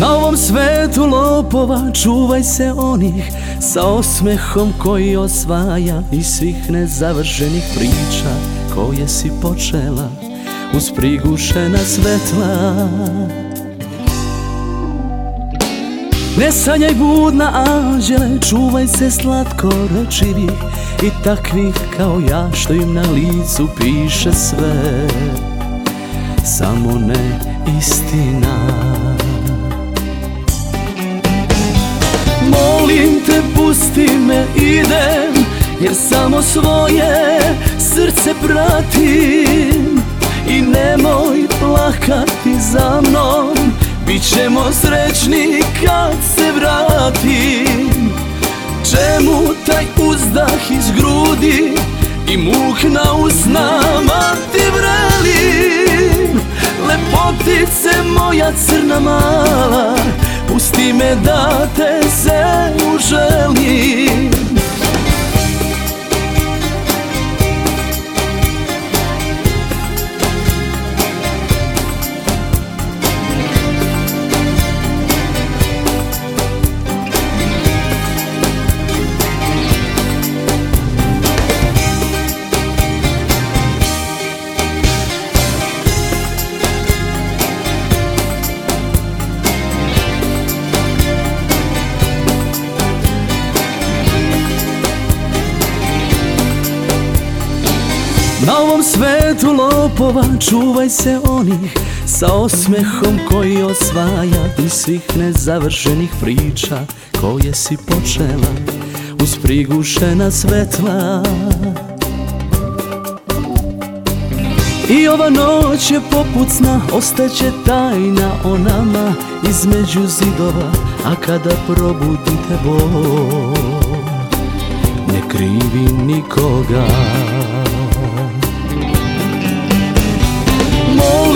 Na ovom svetu lopova čuvaj se onih Sa osmehom koji osvaja I svih nezavršenih priča Koje si počela uz prigušena svetla. Ne sanjaj budna anđele, čuvaj se slatko rečivih I takvih kao ja što im na licu piše sve. Samo ne istina te pusti me idem Jer samo svoje srce pratim. I nemoj plakati za mnom Bićemo srećni kad se vratim. Čemu taj uzdah iz grudi I muk na usnama ti vrelim? Lepotice moja crna mala Me da te se uželim Ovom svetu lopova čuvaj se onih Sa osmehom koji osvaja I svih nezavršenih priča Koje si počela uz prigušena svetla. I ova noć je poput sna, ostaće tajna o nama između zidova A kada probudite ne krivi nikoga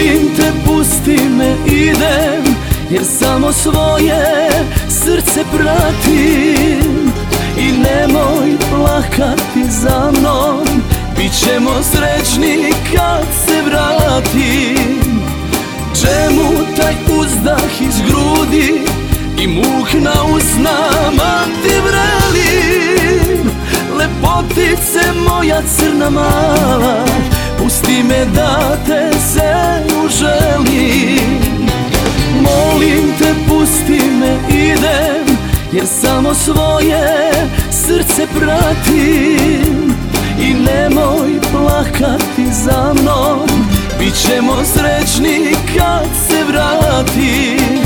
Molim te pusti me idem Jer samo svoje srce pratim. I nemoj plakati za mnom Bićemo srećni kad se vratim. Čemu taj uzdah iz grudi I muk na usnama ti vrelim. Lepotice moja crna mala Pusti me da te Jer samo svoje srce pratim I nemoj plakati za mnom. Bićemo srećni kad se vratim.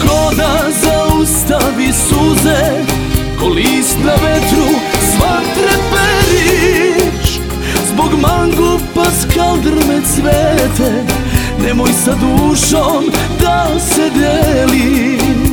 Ko da zaustavi suze Ko list na vetru sva treperiš Zbog mangupa skaldrme cvete Nemoj sa dušom da se delim